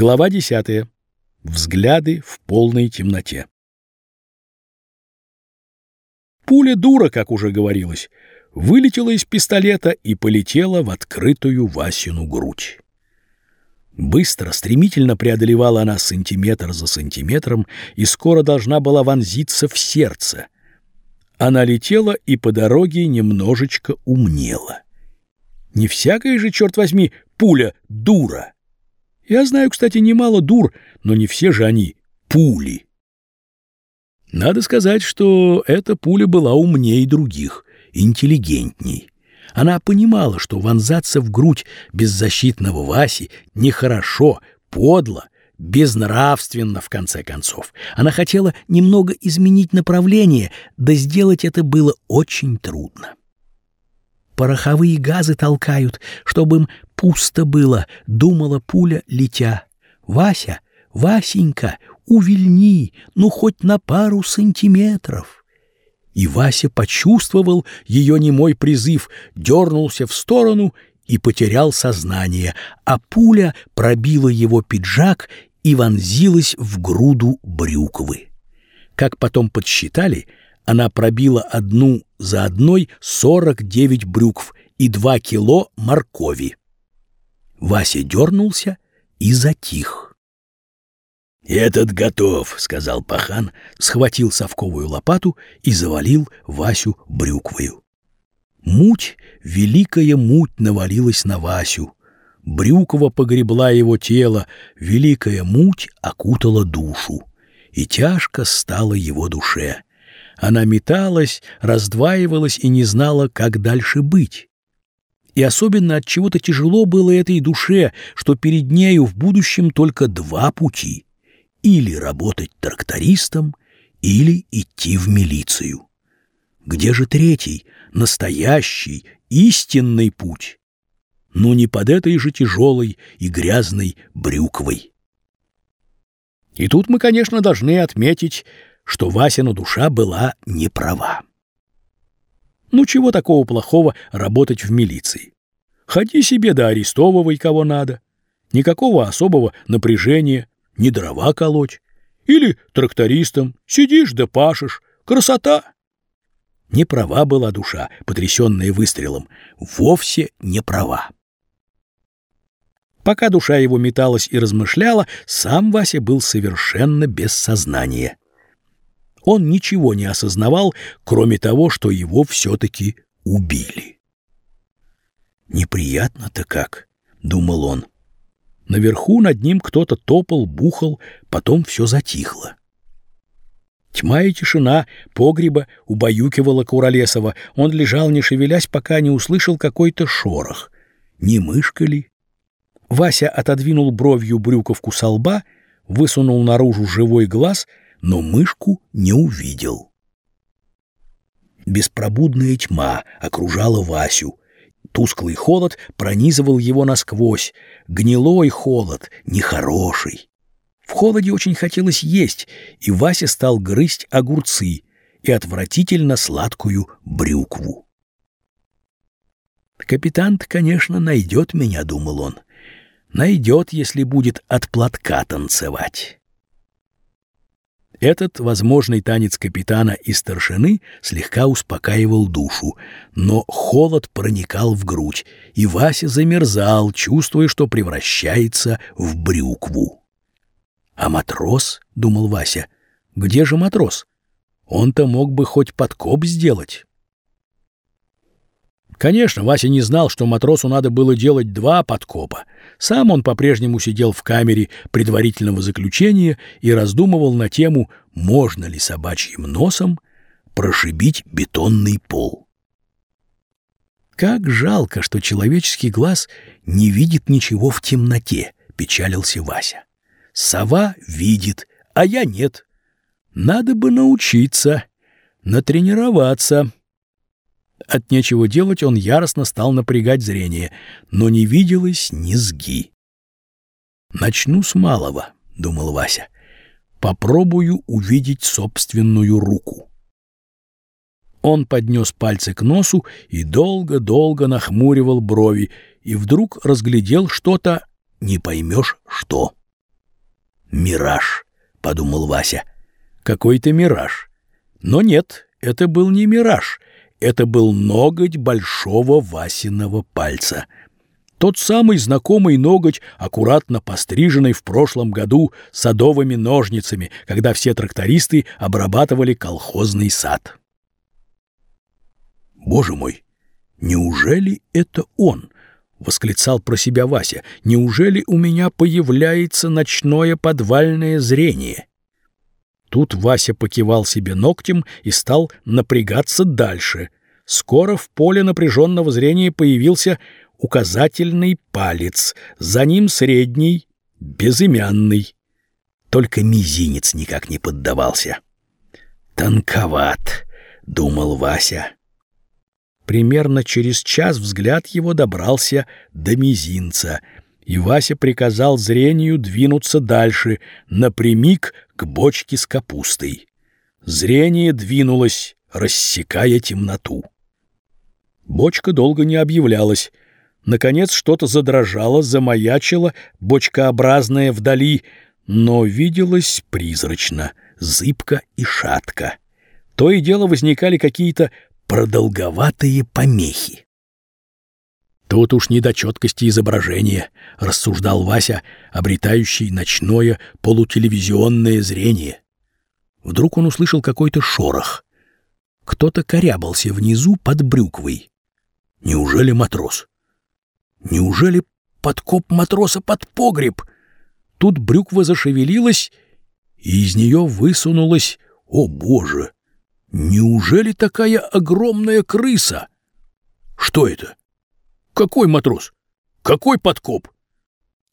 Глава 10. Взгляды в полной темноте. Пуля дура, как уже говорилось, вылетела из пистолета и полетела в открытую Васину грудь. Быстро, стремительно преодолевала она сантиметр за сантиметром и скоро должна была вонзиться в сердце. Она летела и по дороге немножечко умнела. Не всякая же, черт возьми, пуля дура. Я знаю, кстати, немало дур, но не все же они пули. Надо сказать, что эта пуля была умнее других, интеллигентней. Она понимала, что вонзаться в грудь беззащитного Васи нехорошо, подло, безнравственно, в конце концов. Она хотела немного изменить направление, да сделать это было очень трудно. Пороховые газы толкают, чтобы им пусто было, думала пуля, летя. Вася, Васенька, увильни, ну хоть на пару сантиметров. И Вася почувствовал ее немой призыв, дернулся в сторону и потерял сознание, а пуля пробила его пиджак и вонзилась в груду брюквы. Как потом подсчитали, она пробила одну за одной 49 брюкв и 2 кило моркови. Вася дернулся и затих. «Этот готов», — сказал пахан, схватил совковую лопату и завалил Васю брюквою. Муть, великая муть навалилась на Васю. Брюкова погребла его тело, великая муть окутала душу, и тяжко стало его душе. Она металась, раздваивалась и не знала, как дальше быть. И особенно от чего-то тяжело было этой душе, что перед нею в будущем только два пути — или работать трактористом, или идти в милицию. Где же третий, настоящий, истинный путь? Ну не под этой же тяжелой и грязной брюквой. И тут мы, конечно, должны отметить что Васина душа была не права. Ну чего такого плохого работать в милиции? Ходи себе да арестовывай кого надо. Никакого особого напряжения, не дрова колоть. Или трактористом сидишь да пашешь. Красота! Не права была душа, потрясенная выстрелом. Вовсе не права. Пока душа его металась и размышляла, сам Вася был совершенно без сознания. Он ничего не осознавал, кроме того, что его все-таки убили. «Неприятно-то как», — думал он. Наверху над ним кто-то топал, бухал, потом все затихло. Тьма и тишина погреба убаюкивала Куролесова. Он лежал, не шевелясь, пока не услышал какой-то шорох. Не мышка ли? Вася отодвинул бровью брюковку со лба, высунул наружу живой глаз — но мышку не увидел. Беспробудная тьма окружала Васю. Тусклый холод пронизывал его насквозь. Гнилой холод, нехороший. В холоде очень хотелось есть, и Вася стал грызть огурцы и отвратительно сладкую брюкву. «Капитан-то, конечно, найдет меня», — думал он. «Найдет, если будет от платка танцевать». Этот возможный танец капитана и старшины слегка успокаивал душу, но холод проникал в грудь, и Вася замерзал, чувствуя, что превращается в брюкву. «А матрос?» — думал Вася. «Где же матрос? Он-то мог бы хоть подкоп сделать». Конечно, Вася не знал, что матросу надо было делать два подкопа. Сам он по-прежнему сидел в камере предварительного заключения и раздумывал на тему, можно ли собачьим носом прошибить бетонный пол. «Как жалко, что человеческий глаз не видит ничего в темноте», — печалился Вася. «Сова видит, а я нет. Надо бы научиться, натренироваться». От нечего делать он яростно стал напрягать зрение, но не виделось низги. «Начну с малого», — думал Вася. «Попробую увидеть собственную руку». Он поднес пальцы к носу и долго-долго нахмуривал брови, и вдруг разглядел что-то, не поймешь что. «Мираж», — подумал Вася. «Какой-то мираж». Но нет, это был не мираж, это был ноготь большого Васиного пальца. Тот самый знакомый ноготь, аккуратно постриженный в прошлом году садовыми ножницами, когда все трактористы обрабатывали колхозный сад. «Боже мой, неужели это он?» — восклицал про себя Вася. «Неужели у меня появляется ночное подвальное зрение?» Тут Вася покивал себе ногтем и стал напрягаться дальше. Скоро в поле напряженного зрения появился указательный палец, за ним средний, безымянный. Только мизинец никак не поддавался. «Тонковат», — думал Вася. Примерно через час взгляд его добрался до мизинца, и Вася приказал зрению двинуться дальше, напрямик к бочке с капустой. Зрение двинулось, рассекая темноту. Бочка долго не объявлялась. Наконец что-то задрожало, замаячило, бочкообразное вдали, но виделось призрачно, зыбко и шатко. То и дело возникали какие-то продолговатые помехи. «Тут уж не до четкости изображения», — рассуждал Вася, обретающий ночное полутелевизионное зрение. Вдруг он услышал какой-то шорох. Кто-то корябался внизу под брюквой. Неужели матрос? Неужели подкоп матроса под погреб? Тут брюква зашевелилась, и из нее высунулась, о боже, Неужели такая огромная крыса? Что это? Какой матрос? Какой подкоп?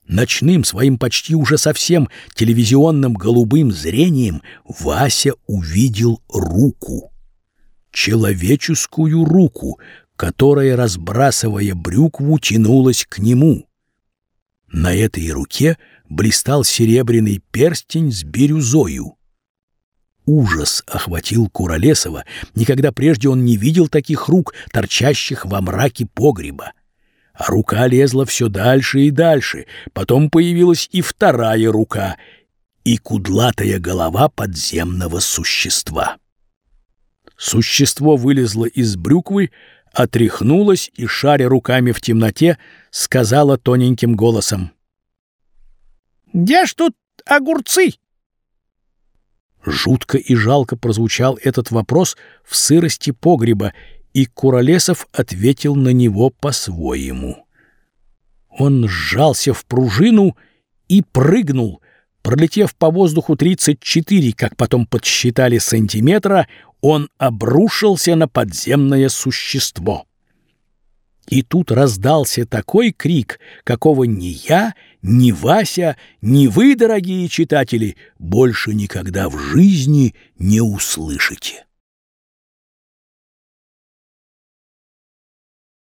Ночным своим почти уже совсем телевизионным голубым зрением Вася увидел руку. Человеческую руку, которая, разбрасывая брюкву, тянулась к нему. На этой руке блистал серебряный перстень с бирюзою. Ужас охватил Куролесова. Никогда прежде он не видел таких рук, торчащих во мраке погреба. А рука лезла все дальше и дальше. Потом появилась и вторая рука, и кудлатая голова подземного существа. Существо вылезло из брюквы, отряхнулось и, шаря руками в темноте, сказала тоненьким голосом. «Где ж тут огурцы?» Жутко и жалко прозвучал этот вопрос в сырости погреба, и Куролесов ответил на него по-своему. Он сжался в пружину и прыгнул, пролетев по воздуху 34, как потом подсчитали сантиметра, он обрушился на подземное существо. И тут раздался такой крик, какого ни я, ни Вася, ни вы, дорогие читатели, больше никогда в жизни не услышите.